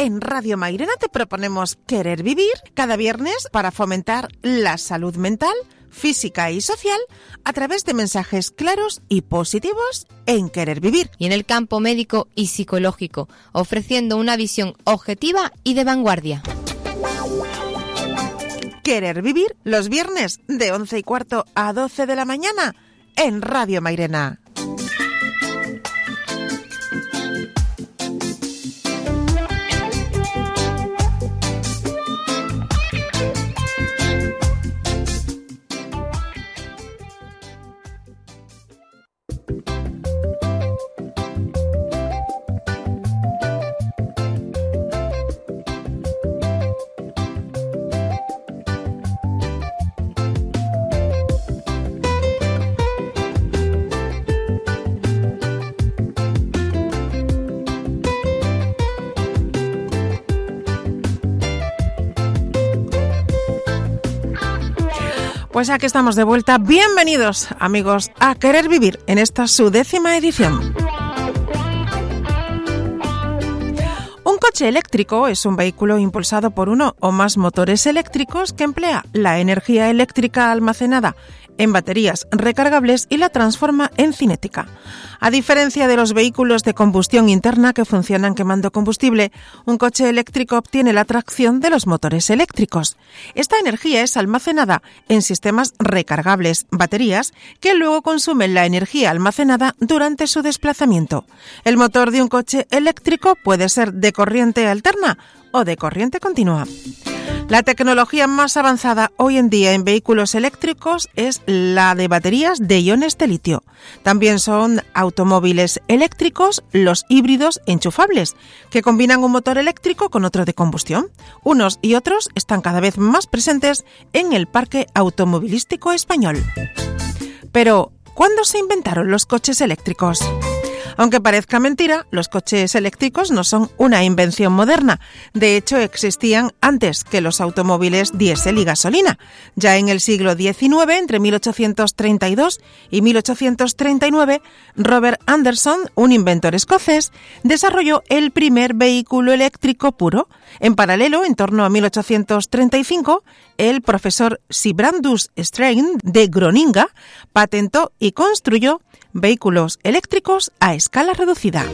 En Radio Mairena te proponemos querer vivir cada viernes para fomentar la salud mental, física y social a través de mensajes claros y positivos en querer vivir. Y en el campo médico y psicológico, ofreciendo una visión objetiva y de vanguardia. Querer vivir los viernes de 11 y cuarto a 12 de la mañana en Radio Mairena. Pues aquí estamos de vuelta. Bienvenidos, amigos, a Querer Vivir en esta su décima edición. Un coche eléctrico es un vehículo impulsado por uno o más motores eléctricos que emplea la energía eléctrica almacenada en baterías recargables y la transforma en cinética. A diferencia de los vehículos de combustión interna que funcionan quemando combustible, un coche eléctrico obtiene la tracción de los motores eléctricos. Esta energía es almacenada en sistemas recargables, baterías, que luego consumen la energía almacenada durante su desplazamiento. El motor de un coche eléctrico puede ser de corriente alterna o de corriente continua. La tecnología más avanzada hoy en día en vehículos eléctricos es la de baterías de iones de litio. También son automóviles eléctricos los híbridos enchufables, que combinan un motor eléctrico con otro de combustión. Unos y otros están cada vez más presentes en el parque automovilístico español. Pero, ¿cuándo se inventaron los coches eléctricos? Aunque parezca mentira, los coches eléctricos no son una invención moderna. De hecho, existían antes que los automóviles diésel y gasolina. Ya en el siglo XIX, entre 1832 y 1839, Robert Anderson, un inventor escocés, desarrolló el primer vehículo eléctrico puro. En paralelo, en torno a 1835, el profesor Sibrandus Strain de Groninga patentó y construyó vehículos eléctricos a escala reducida.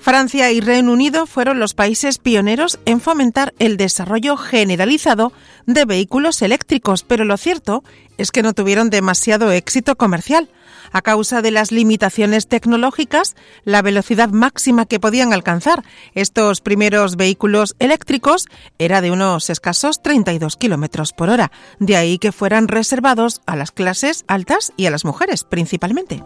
Francia y Reino Unido fueron los países pioneros en fomentar el desarrollo generalizado de vehículos eléctricos, pero lo cierto es que no tuvieron demasiado éxito comercial. A causa de las limitaciones tecnológicas, la velocidad máxima que podían alcanzar estos primeros vehículos eléctricos era de unos escasos 32 kilómetros por hora, de ahí que fueran reservados a las clases altas y a las mujeres principalmente.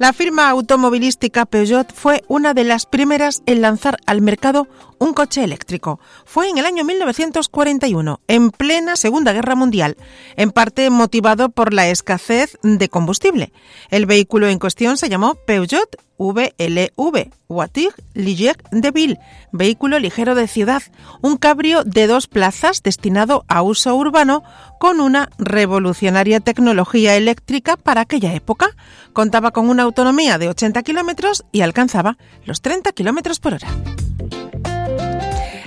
La firma automovilística Peugeot fue una de las primeras en lanzar al mercado un coche eléctrico. Fue en el año 1941, en plena Segunda Guerra Mundial, en parte motivado por la escasez de combustible. El vehículo en cuestión se llamó Peugeot VLV, Voiture Ligier de Ville, vehículo ligero de ciudad, un cabrio de dos plazas destinado a uso urbano con una revolucionaria tecnología eléctrica para aquella época. Contaba con una autonomía de 80 kilómetros y alcanzaba los 30 kilómetros por hora.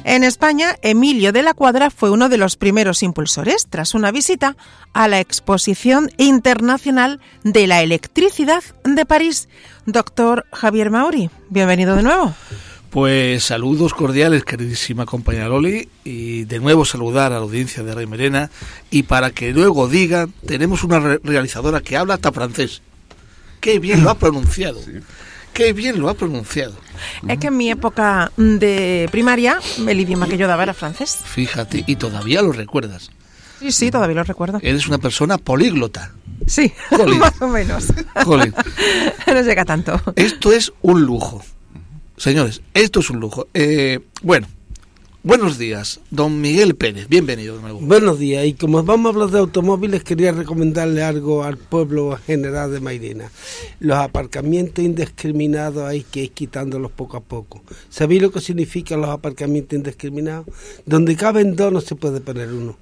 En España, Emilio de la Cuadra fue uno de los primeros impulsores tras una visita a la Exposición Internacional de la Electricidad de París. Doctor Javier Mauri, bienvenido de nuevo. Pues saludos cordiales, queridísima compañera Loli, y de nuevo saludar a la audiencia de Rey Merena, y para que luego digan, tenemos una realizadora que habla hasta francés. Qué bien lo ha pronunciado. Qué bien lo ha pronunciado. Es que en mi época de primaria el idioma que yo daba era francés. Fíjate, y todavía lo recuerdas. Sí, sí, todavía lo recuerdo. Eres una persona políglota. Sí, más o menos. Jolín. no llega tanto. Esto es un lujo. Señores, esto es un lujo. Eh, bueno, Buenos días, don Miguel Pérez, bienvenido de nuevo. Buenos días, y como vamos a hablar de automóviles, quería recomendarle algo al pueblo general de Mairena. Los aparcamientos indiscriminados hay que ir quitándolos poco a poco. ¿Sabéis lo que significan los aparcamientos indiscriminados? Donde caben dos no se puede poner uno.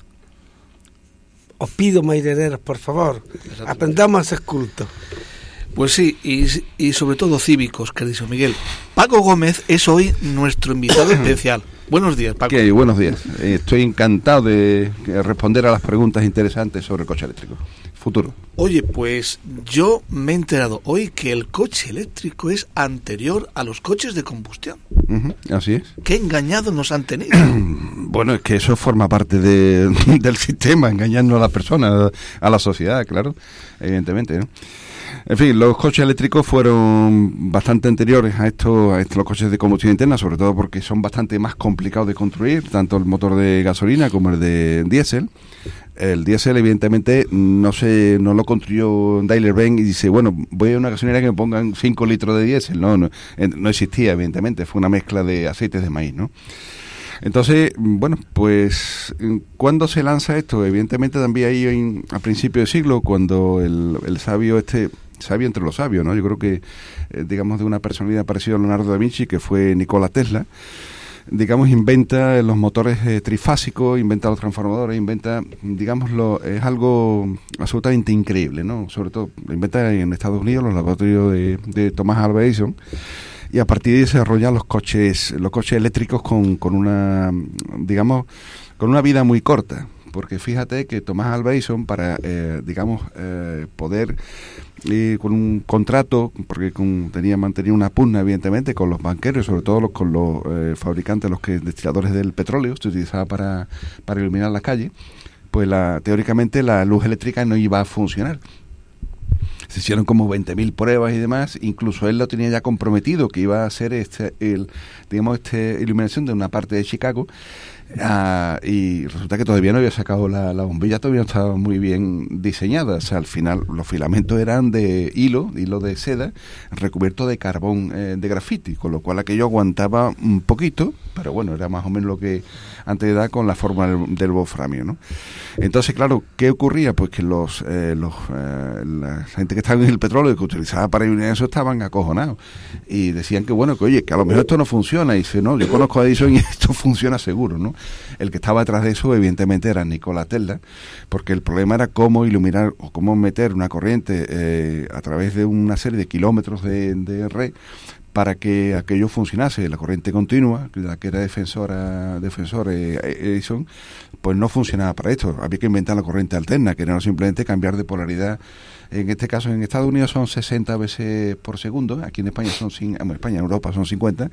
Os pido, maireneros, por favor, aprendamos a ser cultos. Pues sí, y, y sobre todo cívicos, querido Miguel. Paco Gómez es hoy nuestro invitado especial. Buenos días, Paco. ¿Qué? Buenos días. Eh, Estoy encantado de responder a las preguntas interesantes sobre el coche eléctrico. Futuro. Oye, pues yo me he enterado hoy que el coche eléctrico es anterior a los coches de combustión. Así es. Qué engañados nos han tenido. Bueno, es que eso forma parte de- del sistema, engañando a las personas, a la sociedad, claro, evidentemente. ¿no? En fin, los coches eléctricos fueron bastante anteriores a estos, a estos los coches de combustión interna, sobre todo porque son bastante más complicados de construir, tanto el motor de gasolina como el de diésel. El diésel, evidentemente, no se, no lo construyó Daimler Benz y dice, bueno, voy a una gasolinera que me pongan 5 litros de diésel. No, no, eh, no existía, evidentemente, fue una mezcla de aceites de maíz, ¿no? Entonces, bueno, pues cuando se lanza esto, evidentemente también ahí en- a principio de siglo, cuando el, el sabio este, sabio entre los sabios, ¿no? Yo creo que, eh, digamos, de una personalidad parecida a Leonardo da Vinci, que fue Nikola Tesla, digamos, inventa los motores eh, trifásicos, inventa los transformadores, inventa, digamos, lo, es algo absolutamente increíble, ¿no? Sobre todo, inventa en Estados Unidos, los laboratorios de, de Thomas Alva Edison, y a partir de ahí se desarrollan los coches, los coches eléctricos con, con una, digamos, con una vida muy corta. Porque fíjate que Thomas Alva Edison, para, eh, digamos, poder y con un contrato, porque con- tenía mantenía una pugna, evidentemente, con los banqueros, sobre todo los, con los eh, fabricantes, los que destiladores del petróleo, se utilizaba para, para iluminar las calles, pues la, teóricamente la luz eléctrica no iba a funcionar. Se hicieron como 20.000 pruebas y demás, incluso él lo tenía ya comprometido que iba a hacer este, el, digamos, este iluminación de una parte de Chicago, Ah, y resulta que todavía no había sacado la, la bombilla, todavía no estaba muy bien diseñada. O sea, al final los filamentos eran de hilo, hilo de seda, recubierto de carbón eh, de grafiti, con lo cual aquello aguantaba un poquito, pero bueno, era más o menos lo que antes de dar con la forma del, wolframio, ¿no? Entonces, claro, ¿qué ocurría? Pues que los, eh, los eh, la gente que estaba en el petróleo que utilizaba para iluminar eso estaban acojonados y decían que bueno, que oye, que a lo mejor esto no funciona y dice, no, yo conozco a Edison y esto funciona seguro, ¿no? El que estaba detrás de eso evidentemente era Nikola Tesla, porque el problema era cómo iluminar o cómo meter una corriente eh, a través de una serie de kilómetros de, de red para que aquello funcionase, la corriente continua, la que era defensora, defensor eh, Edison, pues no funcionaba para esto. Había que inventar la corriente alterna, que era no simplemente cambiar de polaridad. En este caso, en Estados Unidos son 60 veces por segundo, aquí en España son, cin- en España, en Europa son 50,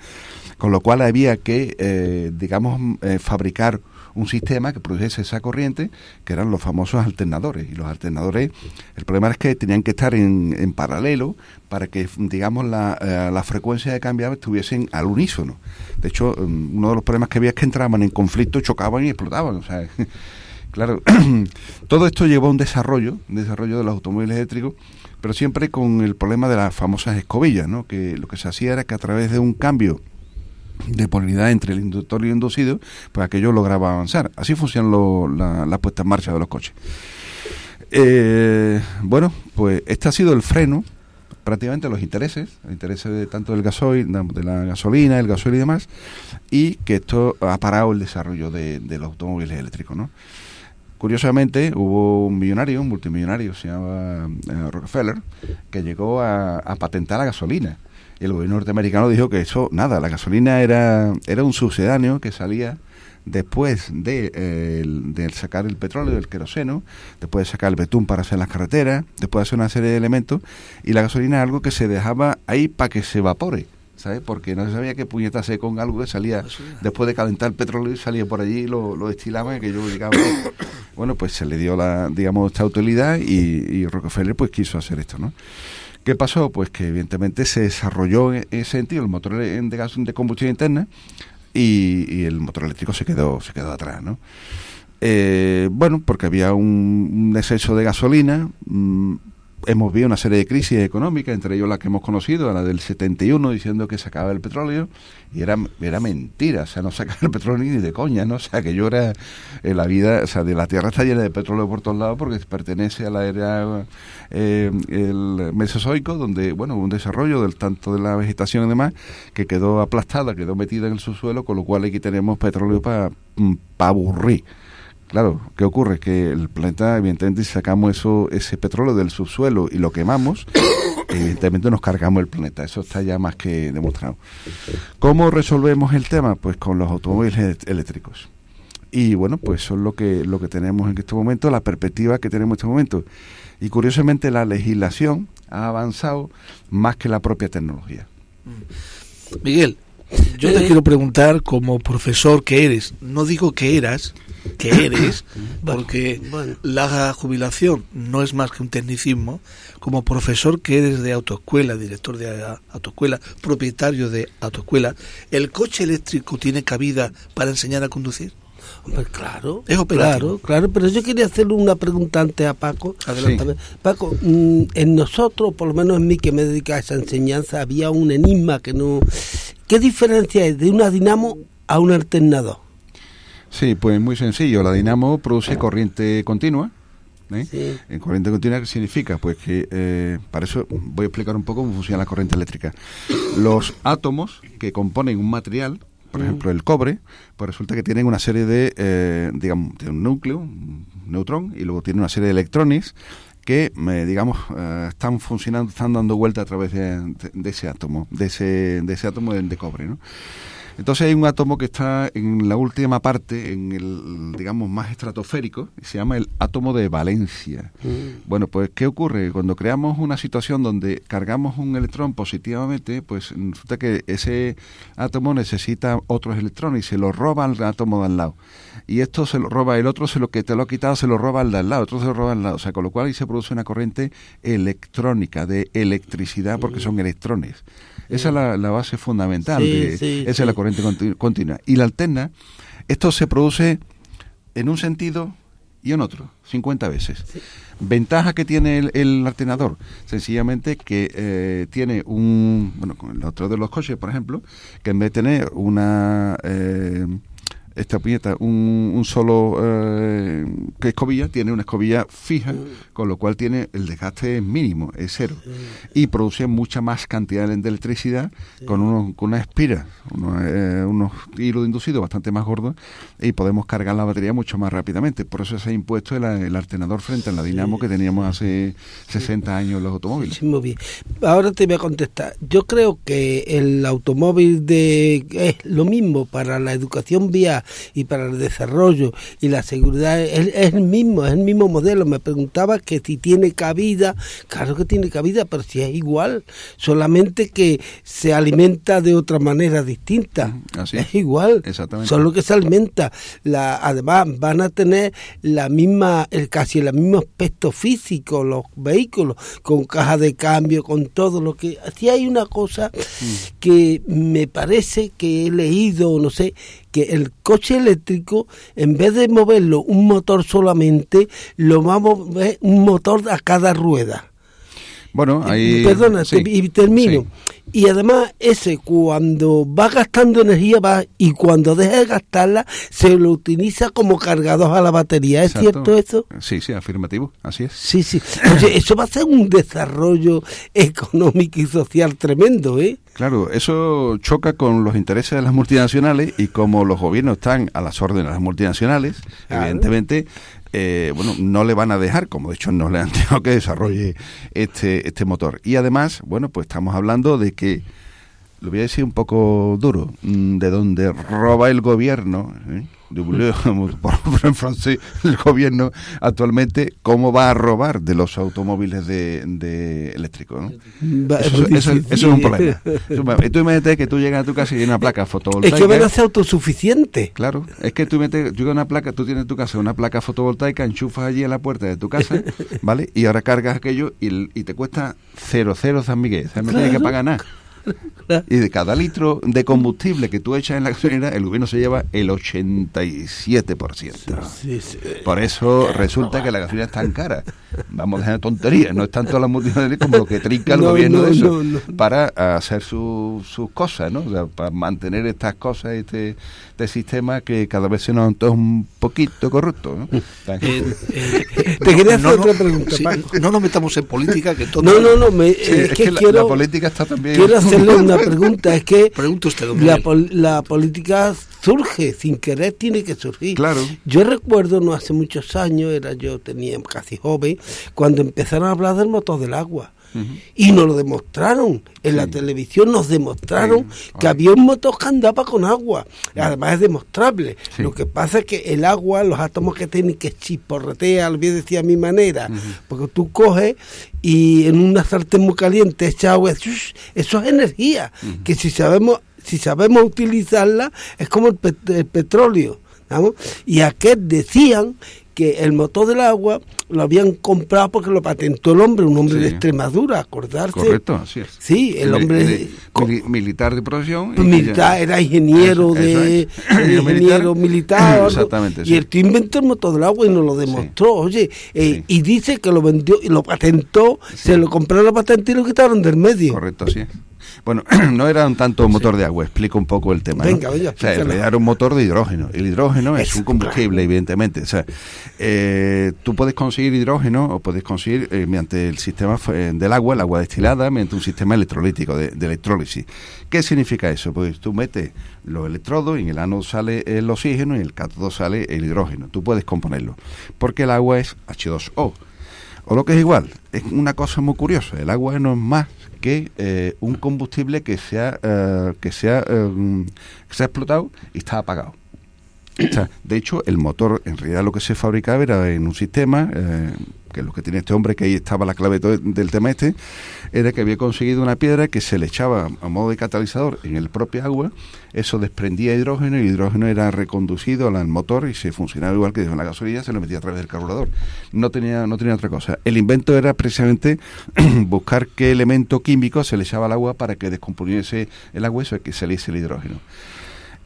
con lo cual había que, eh, digamos, eh, fabricar un sistema que produjese esa corriente, que eran los famosos alternadores. Y los alternadores, el problema es que tenían que estar en, en paralelo para que, digamos, la, eh, la frecuencia de cambio estuviesen al unísono. De hecho, um, uno de los problemas que había es que entraban en conflicto, chocaban y explotaban. O sea, claro, todo esto llevó a un desarrollo, un desarrollo de los automóviles eléctricos, pero siempre con el problema de las famosas escobillas, ¿no? Que lo que se hacía era que a través de un cambio de polaridad entre el inductor y el inducido, pues aquello lograba avanzar. Así funciona lo- la, puesta en marcha de los coches. Eh, bueno, pues este ha sido el freno, prácticamente los intereses, los intereses de tanto del gasoil, de la gasolina, el gasoil y demás, y que esto ha parado el desarrollo de, los automóviles eléctricos, ¿no? Curiosamente, hubo un millonario, un multimillonario, se llama eh, Rockefeller, que llegó a, a patentar la gasolina. Y el gobierno norteamericano dijo que eso, nada, la gasolina era, era un sucedáneo que salía después de, eh, de sacar el petróleo, el queroseno, después de sacar el betún para hacer las carreteras, después de hacer una serie de elementos, y la gasolina es algo que se dejaba ahí para que se evapore. ¿Sabes? Porque no se sabía qué puñeta hacer con algo que salía después de calentar el petróleo y salía por allí, lo, lo destilaban y que yo llegaba. bueno, pues se le dio la, digamos, esta utilidad y, y Rockefeller pues quiso hacer esto, ¿no? ¿Qué pasó? Pues que evidentemente se desarrolló en ese sentido el motor de gas de combustión interna y, y el motor eléctrico se quedó, se quedó atrás, ¿no? Eh, bueno, porque había un, un exceso de gasolina, mm, hemos visto una serie de crisis económicas, entre ellos la que hemos conocido, la del 71, diciendo que se acababa el petróleo, y era, era mentira, o sea, no sacaba el petróleo ni de coña, ¿no? O sea, que yo era, eh, la vida, o sea, de la Tierra está llena de petróleo por todos lados porque pertenece a la era, eh, el Mesozoico, donde, bueno, hubo un desarrollo del tanto de la vegetación y demás, que quedó aplastada, quedó metida en el subsuelo, con lo cual aquí tenemos petróleo para pa aburrir Claro, ¿qué ocurre? Que el planeta, evidentemente, si sacamos eso, ese petróleo del subsuelo y lo quemamos, evidentemente nos cargamos el planeta. Eso está ya más que demostrado. ¿Cómo resolvemos el tema? Pues con los automóviles eléctricos. Y bueno, pues eso es lo que, lo que tenemos en este momento, la perspectiva que tenemos en este momento. Y curiosamente la legislación ha avanzado más que la propia tecnología. Miguel, yo te quiero preguntar como profesor que eres, no digo que eras, que eres, porque la jubilación no es más que un tecnicismo, como profesor que eres de autoescuela, director de autoescuela, propietario de autoescuela, ¿el coche eléctrico tiene cabida para enseñar a conducir? Hombre, claro, claro, claro, pero yo quería hacerle una pregunta antes a Paco. Paco, mm, en nosotros, por lo menos en mí que me dedica a esa enseñanza, había un enigma que no... ¿Qué diferencia es de una dinamo a un alternador? Sí, pues muy sencillo. La dinamo produce corriente continua. ¿eh? En corriente continua, ¿qué significa? Pues que eh, para eso voy a explicar un poco cómo funciona la corriente eléctrica. Los átomos que componen un material, por ejemplo el cobre, pues resulta que tienen una serie de, eh, digamos, tiene un núcleo, un neutrón, y luego tiene una serie de electrones que, digamos, están funcionando, están dando vuelta a través de, ese átomo, de ese, de ese átomo de, de cobre, ¿no? Entonces hay un átomo que está en la última parte, en el, digamos, más estratosférico, y se llama el átomo de valencia. Mm. Bueno, pues, ¿qué ocurre? Cuando creamos una situación donde cargamos un electrón positivamente, pues resulta que ese átomo necesita otros electrones y se lo roba al átomo de al lado. Y esto se lo roba, el otro se lo que te lo ha quitado se lo roba al de al lado, otro se lo roba al lado. O sea, con lo cual ahí se produce una corriente electrónica, de electricidad, porque son electrones. Esa es la, base fundamental, esa es la corriente continua. Y la alterna, esto se produce en un sentido y en otro, 50 veces. Ventaja que tiene el, el alternador, sencillamente que eh, tiene un, bueno, con el otro de los coches, por ejemplo, que en vez de tener una... Eh, esta piñeta un, un solo eh, que escobilla tiene una escobilla fija, con lo cual tiene el desgaste mínimo, es cero. Y produce mucha más cantidad de electricidad con, unos, con una espira, unos, eh, unos hilos inducidos bastante más gordos y podemos cargar la batería mucho más rápidamente. Por eso se ha impuesto el, el alternador frente a la dinamo que teníamos hace 60 años en los automóviles. muy bien. Ahora te voy a contestar. Yo creo que el automóvil de es lo mismo para la educación vía y para el desarrollo y la seguridad es, el mismo, es el mismo modelo. Me preguntaba que si tiene cabida, claro que tiene cabida, pero si es igual, solamente que se alimenta de otra manera distinta. es igual, Exactamente. solo que se alimenta. La, además van a tener la misma, el casi el mismo aspecto físico los vehículos, con caja de cambio, con todo lo que... Si hay una cosa que me parece que he leído, no sé, que el coche eléctrico, en vez de moverlo un motor solamente, lo vamos a mover un motor a cada rueda. Bueno, ahí... Perdona, y termino. Y además ese cuando va gastando energía va y cuando deja de gastarla se lo utiliza como cargador a la batería. ¿Es cierto eso? Sí, sí, afirmativo, así es. Sí, sí. eso va a ser un desarrollo económico y social tremendo, ¿eh? Claro, eso choca con los intereses de las multinacionales y como los gobiernos están a las órdenes de las multinacionales, evidentemente eh, bueno, no le van a dejar, como de hecho no le han dejado que desarrolle este, este motor. Y además, bueno, pues estamos hablando de que, lo voy a decir un poco duro, mm, de donde roba el gobierno, ¿eh? por en francés, el gobierno actualmente, cómo va a robar de los automóviles de, de eléctricos. Eso, es un problema. tú imagínate que tú llegas a tu casa y hay una placa fotovoltaica. Es que van a ser autosuficiente. Claro, es que tú metes, yo una placa, tú tienes en tu casa una placa fotovoltaica, enchufas allí en la puerta de tu casa, ¿vale? Y ahora cargas aquello y, y te cuesta cero, cero San Miguel. O sea, no tienes que pagar nada. Y de cada litro de combustible que tú echas en la gasolina, el gobierno se lleva el 87%. Por eso resulta que la gasolina es tan cara. Vamos a dejar tonterías, no es tanto la multinacional como lo que trinca el gobierno de eso para hacer sus cosas, ¿no? O sea, para mantener estas cosas, este, este sistema que cada vez se nos antoja un poquito corrupto. ¿no? Eh, eh, Te quería hacer otra pregunta, No nos metamos en política, que todo. No, no, no, me, es, que, la, política está también una pregunta. Es que usted, la, la, política surge, sin querer tiene que surgir. Claro. Yo recuerdo, no hace muchos años, era yo tenía casi joven, cuando empezaron a hablar del motor del agua. Y nos lo demostraron. En la televisión nos demostraron Sí. que había un motor que andaba con agua. Además es demostrable. Sí. Lo que pasa es que el agua, los átomos que tienen que chisporretea, lo voy a decir a mi manera, porque tú coges y en una sartén muy caliente echas agua, eso es energía, que si sabemos si sabemos utilizarla es como el, pet- el petróleo. ¿vamos? Y aquel decían que el motor del agua lo habían comprado porque lo patentó el hombre, un hombre Sí. de Extremadura, acordarse. Correcto, así es. Sí, el hombre militar de profesión. pues militar, ya- era ingeniero Eso- de eso es. era ingeniero militar, Exactamente, y el tío inventó el motor del agua y nos lo demostró oye eh, y dice que lo vendió y lo patentó se lo compraron la patente y lo quitaron del medio Correcto, así es. Bueno, no era un tanto motor de agua, explico un poco el tema. ¿no? Venga, venga, o sea, en explícalo. realidad era un motor de hidrógeno. El hidrógeno es un combustible, claro. evidentemente. O sea, eh, tú puedes conseguir hidrógeno o puedes conseguir eh, mediante el sistema eh, del agua, el agua destilada, mediante un sistema electrolítico de, de electrólisis. ¿Qué significa eso? Pues tú metes los electrodos y en el ánodo sale el oxígeno y en el cátodo sale el hidrógeno. Tú puedes componerlo. Porque el agua es H2O. O lo que es igual, es una cosa muy curiosa. El agua no es más que eh, un combustible que se ha, eh, que se eh, que se ha explotado y está apagado. De hecho, el motor, en realidad lo que se fabricaba era en un sistema, eh, que es lo que tiene este hombre, que ahí estaba la clave del tema este, era que había conseguido una piedra que se le echaba a modo de catalizador en el propio agua, eso desprendía hidrógeno y el hidrógeno era reconducido al motor y se funcionaba igual que en la gasolina, se lo metía a través del carburador. No tenía, no tenía otra cosa. El invento era precisamente buscar qué elemento químico se le echaba al agua para que descomponiese el agua y eso que saliese el hidrógeno.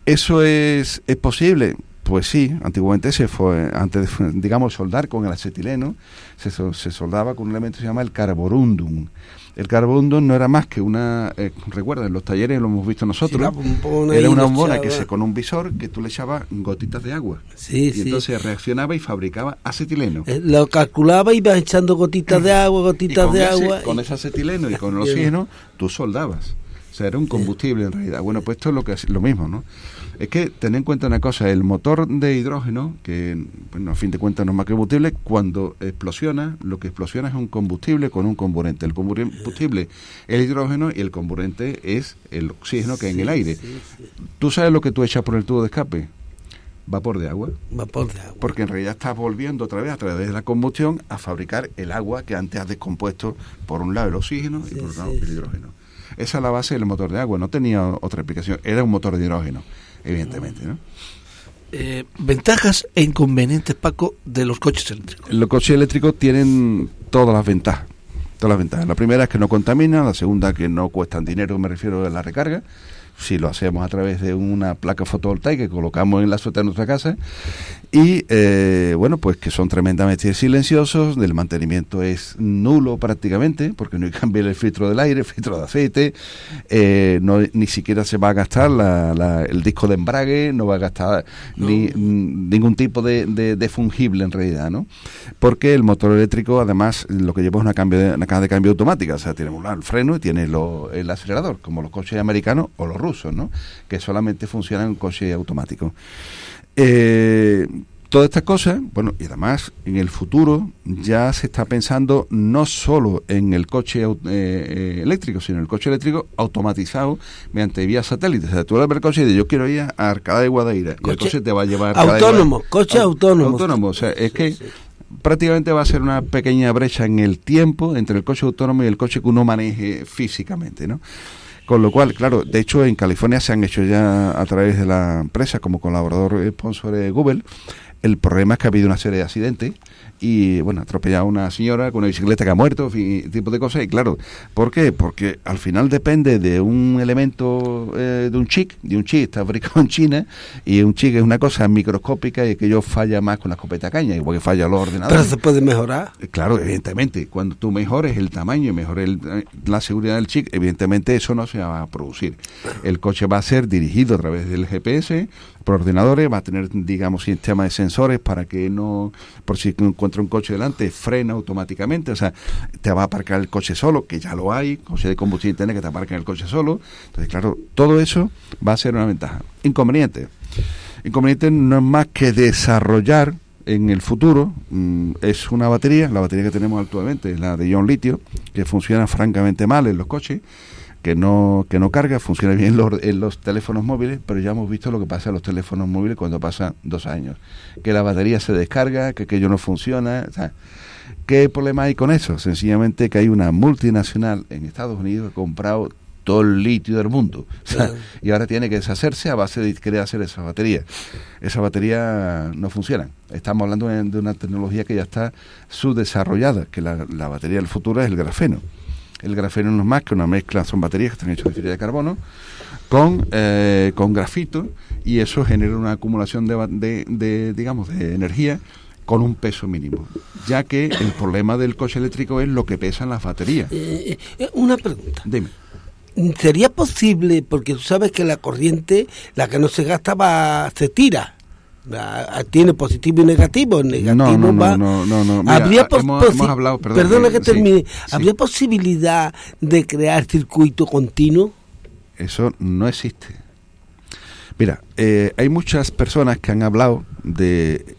¿Eso es, es posible? Pues sí, antiguamente se fue, antes de, digamos, soldar con el acetileno, se, se soldaba con un elemento que se llama el carborundum. El carborundum no era más que una, eh, recuerda, en los talleres lo hemos visto nosotros, Sí, la bombona era una bombona que se con un visor que tú le echabas gotitas de agua. Sí, y sí. entonces reaccionaba y fabricaba acetileno. Eh, lo calculaba y iba echando gotitas de agua Y gotitas con de ese- agua con ese acetileno y con el oxígeno, tú soldabas. O sea, era un combustible en realidad. Bueno, pues esto es lo que es lo mismo, ¿no? Es que ten en cuenta una cosa, el motor de hidrógeno, que bueno, a fin de cuentas no es más que combustible, cuando explosiona, lo que explosiona es un combustible con un comburente. El combustible es el hidrógeno y el comburente es el oxígeno que hay en el aire. ¿Tú sabes lo que tú echas por el tubo de escape? Vapor de agua. vapor de agua Porque en realidad estás volviendo otra vez a través de la combustión a fabricar el agua que antes has descompuesto por un lado el oxígeno y por otro lado sí, el hidrógeno. Esa es la base del motor de agua, no tenía otra explicación, era un motor de hidrógeno, evidentemente. ¿no? Eh, ventajas e inconvenientes, Paco, de los coches eléctricos. Los coches eléctricos tienen todas las ventajas. Todas las ventajas. La primera es que no contaminan, la segunda que no cuestan dinero, me refiero a la recarga. Si lo hacemos a través de una placa fotovoltaica que colocamos en la azotea de nuestra casa. Y eh, bueno, pues que son tremendamente silenciosos, el mantenimiento es nulo prácticamente, porque no hay que cambiar el filtro del aire, el filtro de aceite, eh, no, ni siquiera se va a gastar la- la- el disco de embrague, no va a gastar ni, mm, ningún tipo de, de- de fungible en realidad, ¿no? Porque el motor eléctrico además lo que lleva es una, cambio de, una caja de cambio automática, o sea, tiene un- el freno y tiene lo- el acelerador, como los coches americanos o los rusos, ¿no? Que solamente funcionan en coches automáticos. Eh, todas estas cosas, bueno, y además en el futuro ya se está pensando no solo en el coche eh, eh, eléctrico, sino en el coche eléctrico automatizado mediante vía satélite. O sea, tú abres el coche y dices, yo quiero ir a Arcada de Guadaira, y el Coche coche te va a llevar a autónomo, Guadaira. coche Au- autónomo. Autónomo, o sea, es que prácticamente va a ser una pequeña brecha en el tiempo entre el coche autónomo y el coche que uno maneje físicamente, ¿no? Con lo cual, claro, de hecho en California se han hecho ya a través de la empresa como colaborador sponsor de Google. El problema es que ha habido una serie de accidentes y, bueno, ha atropellado a una señora con una bicicleta que ha muerto, fin, tipo de cosas. Y claro, ¿por qué? Porque al final depende de un elemento, eh, de un chip, de un chip está fabricado en China y un chip es una cosa microscópica y que yo falla más con la escopeta caña, igual que falla los pero ordenadores. se puede mejorar Eh, Claro, evidentemente, cuando tú mejores el tamaño y mejores el- eh, la seguridad del chip, evidentemente eso no se va a producir. El coche va a ser dirigido a través del GPS, por ordenadores, va a tener, digamos, sistema de sensores para que no, por si encuentra un coche delante, frena automáticamente, o sea, te va a aparcar el coche solo, que ya lo hay, coche de combustible interna que te aparca el coche solo. Entonces, claro, todo eso va a ser una ventaja. Inconveniente. Inconveniente no es más que desarrollar en el futuro mm, es una batería, la batería que tenemos actualmente la de ion litio, que funciona francamente mal en los coches, que no, que no carga, funciona bien en los, en los teléfonos móviles, pero ya hemos visto lo que pasa en los teléfonos móviles cuando pasan dos años, que la batería se descarga, que aquello no funciona. O sea, ¿Qué problema hay con eso? Sencillamente que hay una multinacional en Estados Unidos que ha comprado todo el litio del mundo. y ahora tiene que deshacerse a base de querer hacer esa batería. Esa batería no funciona. Estamos hablando de una tecnología que ya está subdesarrollada, que la, la batería del futuro es el grafeno. El grafeno no es más que una mezcla, son baterías que están hechas de fibra de carbono con, eh, con grafito y eso genera una acumulación de, de, de, digamos, de energía con un peso mínimo, ya que el problema del coche eléctrico es lo que pesan las baterías. Eh, eh, una pregunta. Dime. ¿Sería posible, porque tú sabes que la corriente, la que no se gasta, va, se tira? Tiene positivo y negativo. Negativo No, no, no, va. no, no, no. Mira, Habría hemos- hemos hablado, perdón, perdona eh, que sí, termine. sí. ¿Habría posibilidad de crear circuito continuo? Eso no existe. Mira, eh, hay muchas personas que han hablado de,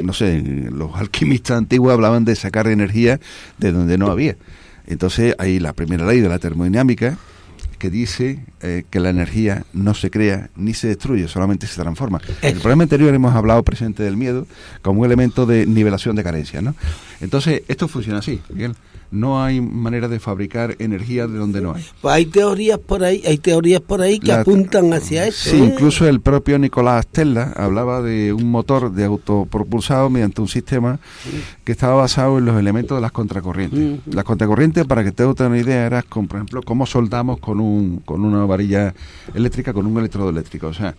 no sé, los alquimistas antiguos hablaban de sacar energía de donde no había. Entonces hay la primera ley de la termodinámica que dice eh, que la energía no se crea ni se destruye, solamente se transforma. En el programa anterior hemos hablado presente del miedo como un elemento de nivelación de carencia, ¿no? Entonces, esto funciona así, Miguel. No hay manera de fabricar energía de donde no hay. Pues hay teorías por ahí, hay teorías por ahí que La- apuntan hacia eso. Sí, ¿eh? incluso el propio Nicolás Tesla hablaba de un motor de autopropulsado mediante un sistema que estaba basado en los elementos de las contracorrientes. Las contracorrientes, para que te hagas una idea, era, con, por ejemplo, cómo soldamos con, un, con una varilla eléctrica, con un electrodo eléctrico. O sea,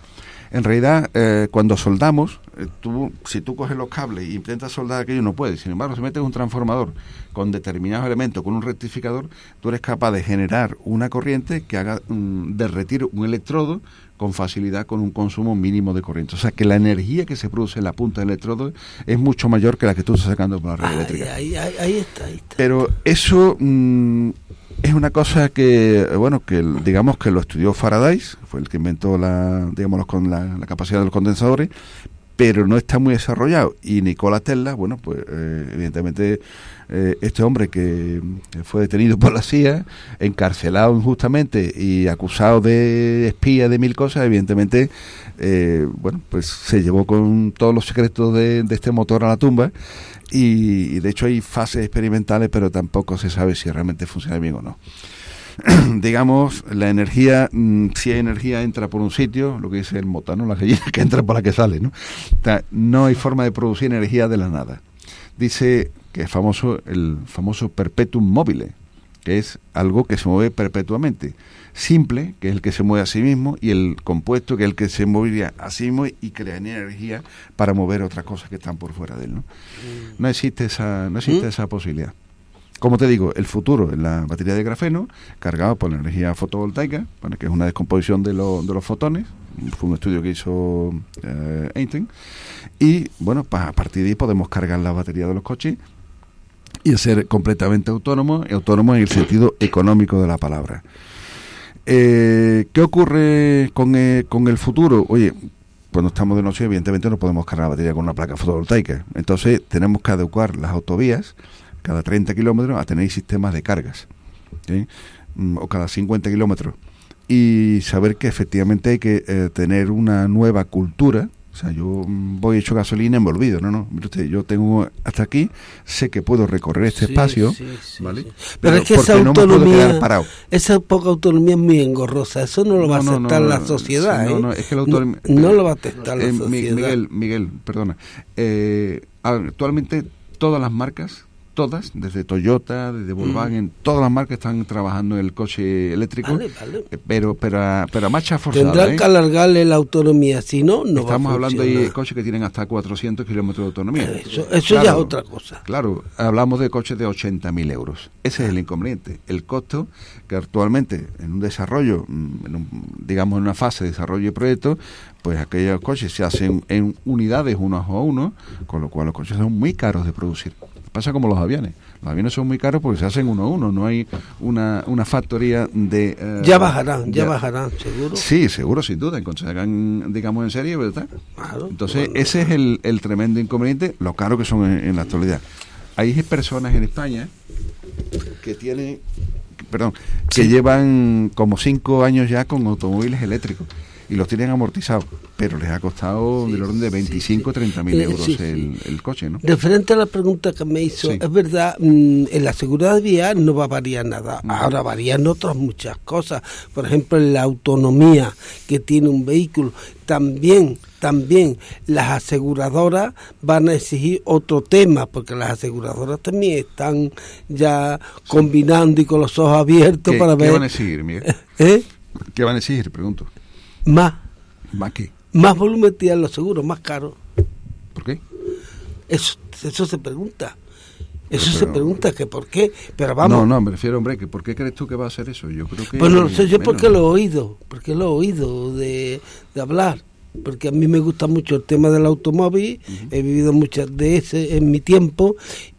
en realidad, eh, cuando soldamos, eh, tú, si tú coges los cables e intentas soldar aquello, no puedes. Sin embargo, si metes un transformador con determinados elementos, con un rectificador, tú eres capaz de generar una corriente que haga mm, derretir un electrodo con facilidad con un consumo mínimo de corriente. O sea, que la energía que se produce en la punta del electrodo es mucho mayor que la que tú estás sacando por la red Ahí, eléctrica. ahí, ahí, ahí está, ahí está. Pero eso mm, es una cosa que, bueno, que digamos que lo estudió Faraday, fue el que inventó la, digamos, con la, la capacidad de los condensadores, pero no está muy desarrollado. Y Nikola Tesla, bueno, pues eh, evidentemente eh, este hombre que fue detenido por la CIA, encarcelado injustamente y acusado de espía de mil cosas, evidentemente, eh, bueno, pues se llevó con todos los secretos de este motor a la tumba y, y de hecho hay fases experimentales, pero tampoco se sabe si realmente funciona bien o no. digamos, la energía, mm, si hay energía entra por un sitio, lo que dice el mota, ¿no? La gallina que entra por la que sale, ¿no? No hay forma de producir energía de la nada. Dice que es famoso el famoso perpetuum mobile, que es algo que se mueve perpetuamente. Simple, que es el que se mueve a sí mismo, y el compuesto, que es el que se movería a sí mismo y crea energía para mover otras cosas que están por fuera de él, ¿no? No existe esa, no existe ¿Mm? esa posibilidad. Como te digo, el futuro en la batería de grafeno, cargado por la energía fotovoltaica, bueno, que es una descomposición de, lo- de los fotones, fue un estudio que hizo eh, Einstein, y bueno, pues a partir de ahí podemos cargar la batería de los coches y ser completamente autónomos, y autónomos en el sentido económico de la palabra. Eh, ¿Qué ocurre con, eh, con el futuro? Oye, cuando estamos de noche, evidentemente no podemos cargar la batería con una placa fotovoltaica. Entonces, tenemos que adecuar las autovías cada 30 kilómetros a tener sistemas de cargas. Mm, o cada 50 kilómetros. Y saber que efectivamente hay que eh, tener una nueva cultura. O sea, yo voy hecho gasolina y me olvido, no, no. Usted, yo tengo hasta aquí, sé que puedo recorrer este Sí, espacio, sí, sí, ¿vale? Pero, es que esa no autonomía, quedar parado. esa poca autonomía es muy engorrosa. Eso no lo va a No, no, aceptar no, la no, sociedad. no, ¿eh? no, es que la autonomía- no, no lo va a aceptar la Eh, sociedad. Miguel, Miguel, perdona. Eh, actualmente todas las marcas, todas, desde Toyota, desde Volkswagen, todas las marcas están trabajando en el coche eléctrico, Mm. Vale, vale. eh, pero pero a, pero a marcha forzada. Tendrán ¿eh? que alargarle la autonomía, si no, no Estamos va a hablando de coches que tienen hasta 400 kilómetros de autonomía. Eso, eso ya es otra cosa. Claro, hablamos de coches de 80.000 euros. Ese es el inconveniente. El costo que actualmente en un desarrollo, mm, en un- digamos en una fase de desarrollo de proyecto, pues aquellos coches se hacen en unidades unos a uno, con lo cual los coches son muy caros de producir. Pasa como los aviones. Los aviones son muy caros porque se hacen uno a uno, no hay una, una factoría de... eh, Ya bajarán, ya bajarán, seguro. Sí, seguro, sin duda, en cuanto se hagan, digamos, en serie, ¿verdad? Claro. Entonces, Bueno, ese es el, el tremendo inconveniente, lo caro que son en, en la actualidad. Hay personas en España que tienen, perdón, que llevan como cinco años ya con automóviles eléctricos y los tienen amortizados, pero les ha costado del orden de 25 o 30 mil Eh, euros sí, sí. el, el coche, ¿no? Referente a la pregunta que me hizo, Sí. es verdad, mm, en la seguridad vial no va a variar nada. No. Ahora varían otras muchas cosas. Por ejemplo, en la autonomía que tiene un vehículo. También, también las aseguradoras van a exigir otro tema, porque las aseguradoras también están ya combinando y con los ojos abiertos ¿Qué, para qué ver van a exigir, Miguel? ¿eh? ¿Qué van a exigir? Pregunto. Más, ¿Más qué? más volumen tienen los seguros, más caro. ¿Por qué? Eso, eso se pregunta. Eso Pero- se pregunta que por qué. Pero vamos, No, no, me refiero, hombre, que ¿por qué crees tú que va a hacer eso? Yo creo que... Pues no lo sé yo menos. porque lo he oído, porque lo he oído de, de hablar, porque a mí me gusta mucho el tema del automóvil, he vivido muchas de ese en mi tiempo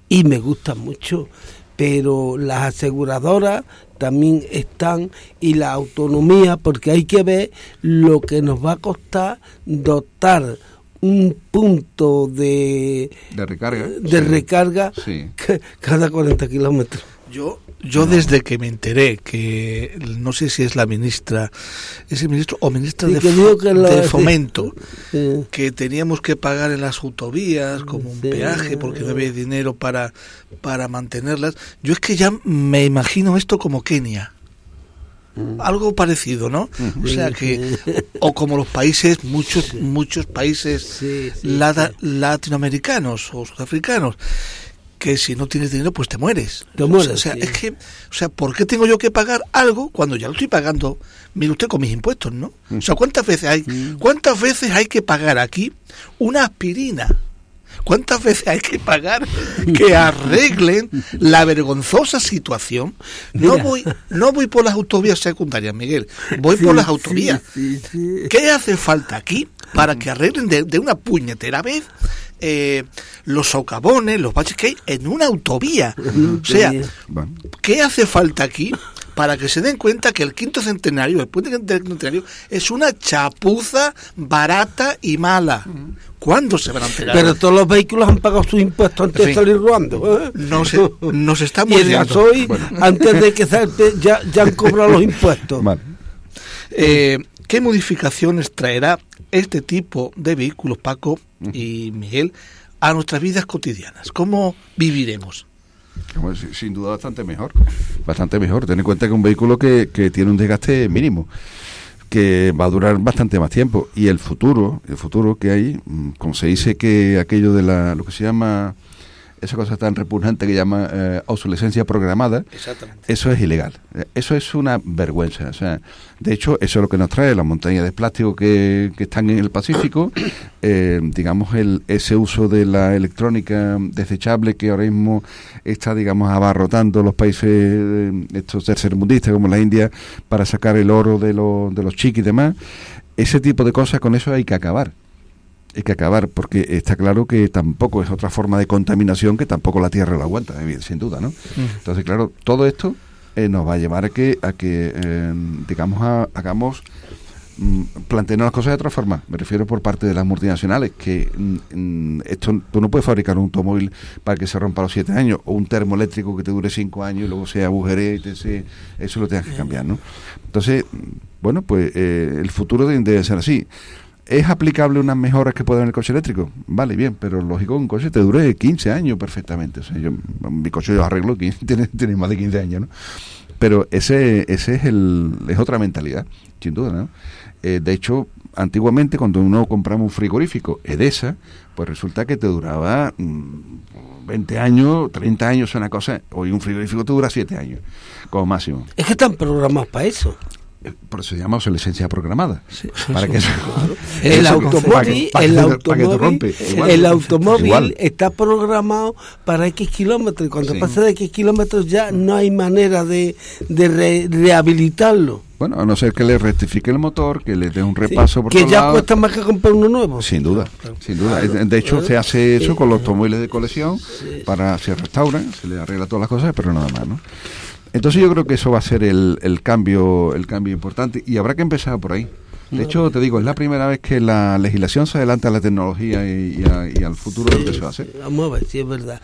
y me gusta mucho, pero las aseguradoras también están y la autonomía, porque hay que ver lo que nos va a costar dotar un punto de, De recarga. de sí. recarga Sí. cada 40 kilómetros. Yo, yo desde que me enteré que no sé si es la ministra, es el ministro o ministra Sí, de, que fo- digo que la- de fomento, que teníamos que pagar en las autovías como un Sí. peaje porque no había dinero para, para mantenerlas. Yo es que ya me imagino esto como Kenia. Algo parecido, ¿no? O sea que, o como los países, muchos, muchos países Sí, sí, lata- latinoamericanos o sudafricanos, que si no tienes dinero, pues te mueres. Te mueres, O sea, sí. es que, o sea, ¿por qué tengo yo que pagar algo cuando ya lo estoy pagando? Mire usted con mis impuestos, ¿no? O sea, ¿cuántas veces hay, cuántas veces hay que pagar aquí una aspirina? ¿Cuántas veces hay que pagar que arreglen la vergonzosa situación? No Mira. voy, no voy por las autovías secundarias, Miguel. Voy por las sí, autovías. sí, sí. ¿Qué hace falta aquí para que arreglen de, de una puñetera vez eh, los socavones, los baches que hay en una autovía? O sea, Bueno, ¿qué hace falta aquí para que se den cuenta que el quinto centenario, el puente del quinto centenario, es una chapuza barata y mala? ¿Cuándo se van a enterar? Pero todos los vehículos han pagado sus impuestos antes En de salir rodando. ¿eh? Nos, nos y estamos el yendo. gasoil, antes de que salte, ya, ya han cobrado los impuestos. vale. Eh, ¿Qué modificaciones traerá este tipo de vehículos, Paco y Miguel, a nuestras vidas cotidianas? ¿Cómo viviremos? Sin duda bastante mejor. Bastante mejor. Ten en cuenta que un vehículo que, que tiene un desgaste mínimo, que va a durar bastante más tiempo. Y el futuro, el futuro que hay, mm, como se dice que aquello de la, lo que se llama, esa cosa tan repugnante que llama eh, obsolescencia programada, Exactamente. eso es ilegal. Eh, Eso es una vergüenza. O sea, de hecho, eso es lo que nos trae las montañas de plástico que, que están en el Pacífico. eh, digamos, el, ese uso de la electrónica desechable que ahora mismo está, digamos, abarrotando los países eh, estos tercermundistas como la India para sacar el oro de, los de los chiquis y demás. Ese tipo de cosas, con eso hay que acabar hay que acabar, porque está claro que tampoco es otra forma de contaminación que tampoco la Tierra lo aguanta, sin duda, ¿no? Entonces, claro, todo esto eh, nos va a llevar a que, a que eh, digamos, a- hagamos, mm, planteemos las cosas de otra forma. Me refiero por parte de las multinacionales, que mm, mm, esto tú no puedes fabricar un automóvil para que se rompa a los siete años, o un termoeléctrico que te dure cinco años y luego se agujere, y te se- eso lo tengas que cambiar, ¿no? Entonces, mm, bueno, pues eh, el futuro debe ser así. ¿Es aplicable unas mejoras que puede en el coche eléctrico? Vale, bien, pero lógico, un coche te dure 15 años perfectamente. O sea, yo, mi coche yo arreglo, 15, tiene, tiene más de 15 años, ¿no? Pero ese, ese es, el, es otra mentalidad, sin duda, ¿no? Eh, de hecho, antiguamente cuando uno compraba un frigorífico Edesa, pues resulta que te duraba mm, 20 años, 30 años, una cosa. Hoy un frigorífico te dura 7 años, como máximo. Es que están programados para eso. Eh, Por eso se llama obsolescencia programada. para que eso, El automóvil, para que- para que el automóvil, rompe. Igual. el automóvil Igual. está programado para X kilómetros y cuando Sí. pasa de X kilómetros ya no hay manera de, de re- rehabilitarlo. Bueno, a no ser que le rectifique el motor, que le dé un repaso por que ya cuesta más que comprar uno nuevo. Sin duda, sin duda. De hecho, se hace eso con los automóviles de colección, para se restauran, se le arregla todas las cosas, pero nada más, ¿no? Entonces yo creo que eso va a ser el, el cambio el cambio importante y habrá que empezar por ahí. De hecho, te digo, es la primera vez que la legislación se adelanta a la tecnología y, y a- y al futuro de lo que se va a hacer. Vamos a ver si es verdad.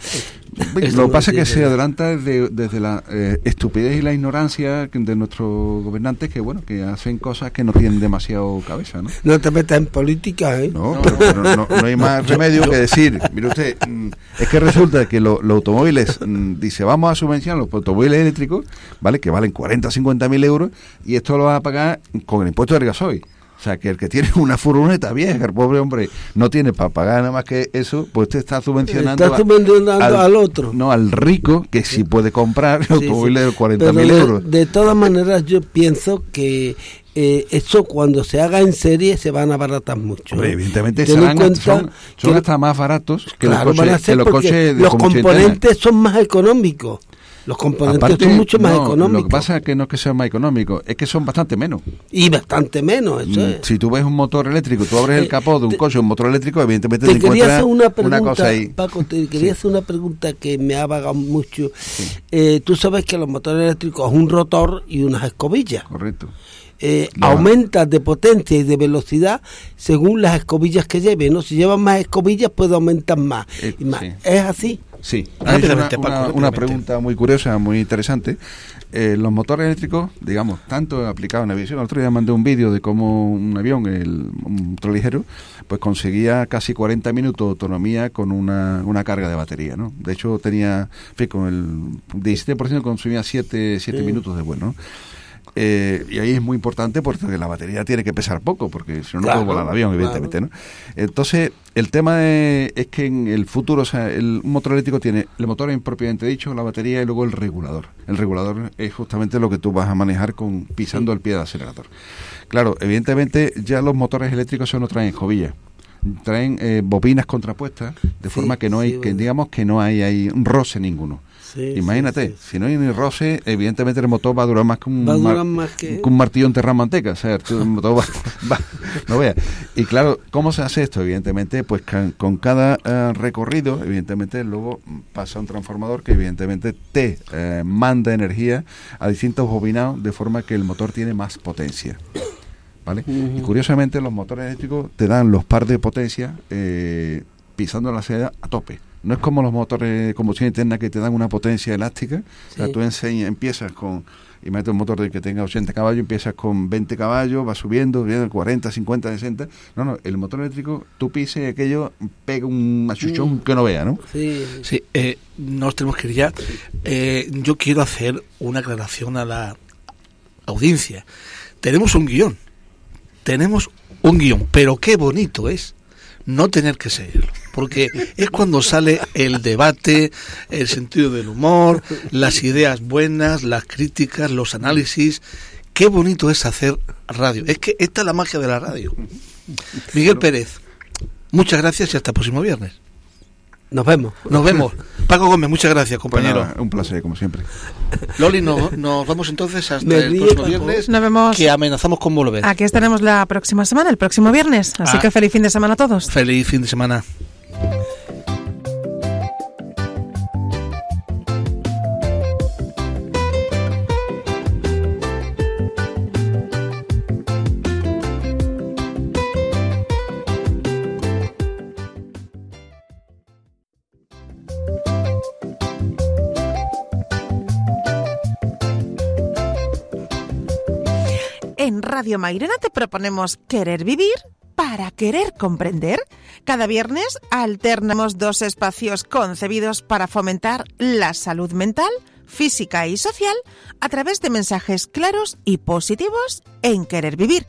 Lo que pasa es que se adelanta desde, desde la eh, estupidez y la ignorancia de nuestros gobernantes que, bueno, que hacen cosas que no tienen demasiado cabeza, ¿no? No te metas en política, ¿eh? No, pero, pero no, no hay más remedio que decir, mire usted, mm, es que resulta que lo- los automóviles, mm, dice, vamos a subvencionar los automóviles eléctricos, ¿vale? Que valen 40, 50 mil euros, y esto lo va a pagar con el impuesto del gasoil. O sea, que el que tiene una furgoneta vieja, el pobre hombre, no tiene para pagar nada más que eso, pues usted está subvencionando, Está a- subvencionando al otro. No, al rico, que sí puede comprar Sí, automóviles sí. de 40 Pero mil euros. De todas maneras, yo pienso que eh, eso cuando se haga en serie se van a abaratar mucho. Hombre, ¿eh? evidentemente serán- cuenta son, son que- hasta más baratos que claro, los van a coches, ser que los coches de los interna. componentes son más económicos. Los componentes Aparte, son mucho más no, económicos. Lo que pasa es que no es que sean más económicos, es que son bastante menos. Y bastante menos, eso Mm, es. Si tú ves un motor eléctrico, tú abres Eh, el capó de un te- coche, un motor eléctrico, evidentemente te, Te encuentras hacer una pregunta, cosa ahí. Paco, te quería hacer una pregunta que me ha vagado mucho. Eh, tú sabes que los motores eléctricos es un rotor y unas escobillas. Correcto. Eh, aumenta de potencia y de velocidad según las escobillas que lleve, ¿no? Si llevan más escobillas puede aumentar más. Eh, y más. sí. ¿Es así? Sí, Rápidamente, una, Paco, una- pregunta muy curiosa, muy interesante. Eh, los motores eléctricos, digamos, tanto aplicados en aviación, el otro día mandé un vídeo de cómo un avión, el, un ligero, pues conseguía casi 40 minutos de autonomía con una, una carga de batería, ¿no? De hecho, tenía, en fin, con el 17% consumía 7, siete minutos de vuelo, ¿no? Eh, y ahí es muy importante porque la batería tiene que pesar poco, porque si no, no puede volar el avión, claro. evidentemente, ¿no? Entonces, el tema de- es que en el futuro, o sea, el, motor eléctrico tiene el motor en propiamente dicho, la batería y luego el regulador. El regulador es justamente lo que tú vas a manejar con pisando el pie del acelerador. Claro, evidentemente ya los motores eléctricos eso no traen escobillas. Traen eh, bobinas contrapuestas, de Sí, forma que no hay, sí, que digamos que no hay, hay un roce ninguno. Sí, Imagínate, sí, sí. si no hay ni roce, evidentemente el motor va a durar más que un, mar- más que- un martillo enterrado en manteca. O sea, el motor va, va- no veas. Y claro, ¿cómo se hace esto? Evidentemente, pues ca- con cada eh, recorrido, evidentemente luego pasa un transformador que evidentemente te eh, manda energía a distintos bobinados de forma que el motor tiene más potencia. ¿Vale? Y curiosamente los motores eléctricos te dan los par de potencia eh, pisando la acera a tope. No es como los motores de combustión interna que te dan una potencia elástica. O sea, Sí. tú enseñas, empiezas con, y metes un motor de que tenga 80 caballos, empiezas con 20 caballos, va subiendo, subiendo 40, 50, 60. No, no, el motor eléctrico, tú pises y aquello pega un achuchón que no vea, ¿no? Sí. Sí, eh, nos tenemos que ir ya. Eh, yo quiero hacer una aclaración a la audiencia. Tenemos un guion. Tenemos un guion, pero qué bonito es no tener que seguirlo. Porque es cuando sale el debate, el sentido del humor, las ideas buenas, las críticas, los análisis. Qué bonito es hacer radio. Es que esta es la magia de la radio. Miguel Pérez, muchas gracias y hasta el próximo viernes. Nos vemos. Nos vemos. Paco Gómez, muchas gracias, compañero. un placer, como siempre. Loli, no- nos vamos entonces hasta Me el ríe, próximo Paco. viernes. Nos vemos. Que amenazamos con volver. Aquí estaremos la próxima semana, el próximo viernes. Así Ah. que feliz fin de semana a todos. Feliz fin de semana. En Radio Mairena te proponemos querer vivir para querer comprender. Cada viernes alternamos dos espacios concebidos para fomentar la salud mental, física y social a través de mensajes claros y positivos en querer vivir,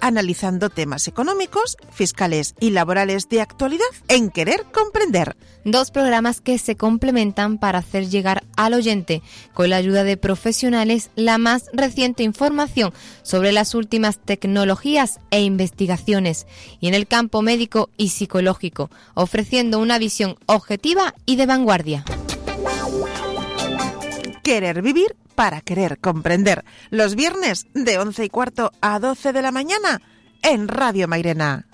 analizando temas económicos, fiscales y laborales de actualidad en querer comprender. Dos programas que se complementan para hacer llegar al oyente, con la ayuda de profesionales, la más reciente información sobre las últimas tecnologías e investigaciones y en el campo médico y psicológico, ofreciendo una visión objetiva y de vanguardia. Querer vivir para querer comprender. Los viernes de 11 y cuarto a 12 de la mañana en Radio Mairena.